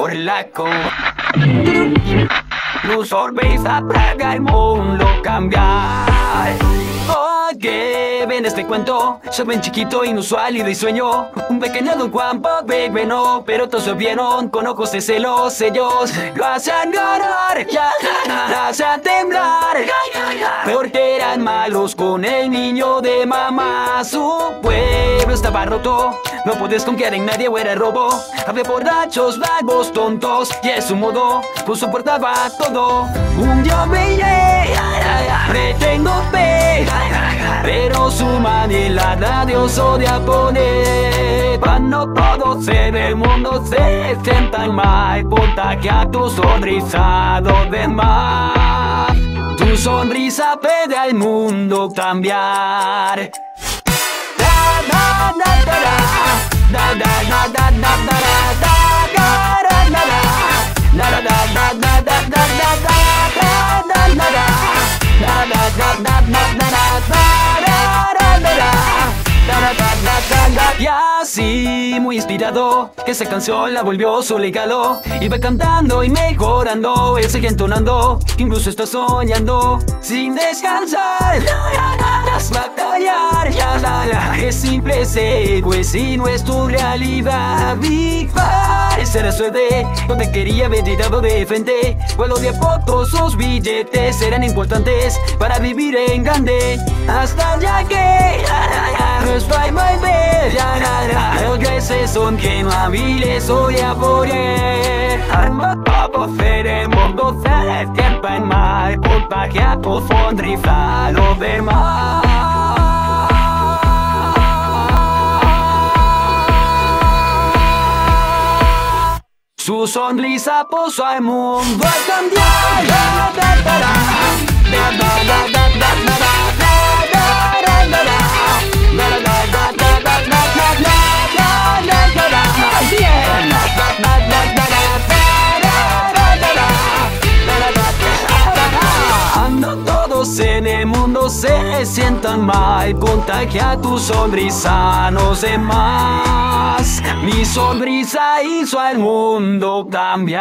por la coma. Tu sonrisa para el mundo cambiar. Oye, ven este cuento, soy bien chiquito, inusual y risueño Un pequeño Don Juan bebé no, pero todos vieron con ojos de celos Ellos lo hacen llorar, lo hacen temblar Porque eran malos con el niño de mamá Su pueblo estaba roto, no puedes confiar en nadie o era robo Había borrachos, vagos, tontos Y es su modo, pues soportaba todo. Un día veía, pretengo ver pero su manera Dios odia poner. Cuando todos en el mundo se sientan mal a tu sonrisa los demás Tu sonrisa puede al mundo cambiar y así, muy inspirado, que esa canción la volvió su legado. Iba cantando y mejorando, él sigue entonando, incluso está soñando, sin descansar. Ya la, la, es simple ser, pues si no es tu realidad, Big Esa era suerte, donde quería haber llegado de frente. Vuelo de poco, sus billetes serán importantes para vivir en grande. Hasta ya que, estoy muy nada, los gracias son que no hábiles hoy a poder. Arma todo ser el mundo, se tiempo en mal, culpa que a tu sonrisa lo demás. Su sonrisa puso al mundo a cambiar. En el mundo se sientan mal Contagia tu sonrisa a los demás Mi sonrisa hizo al mundo cambiar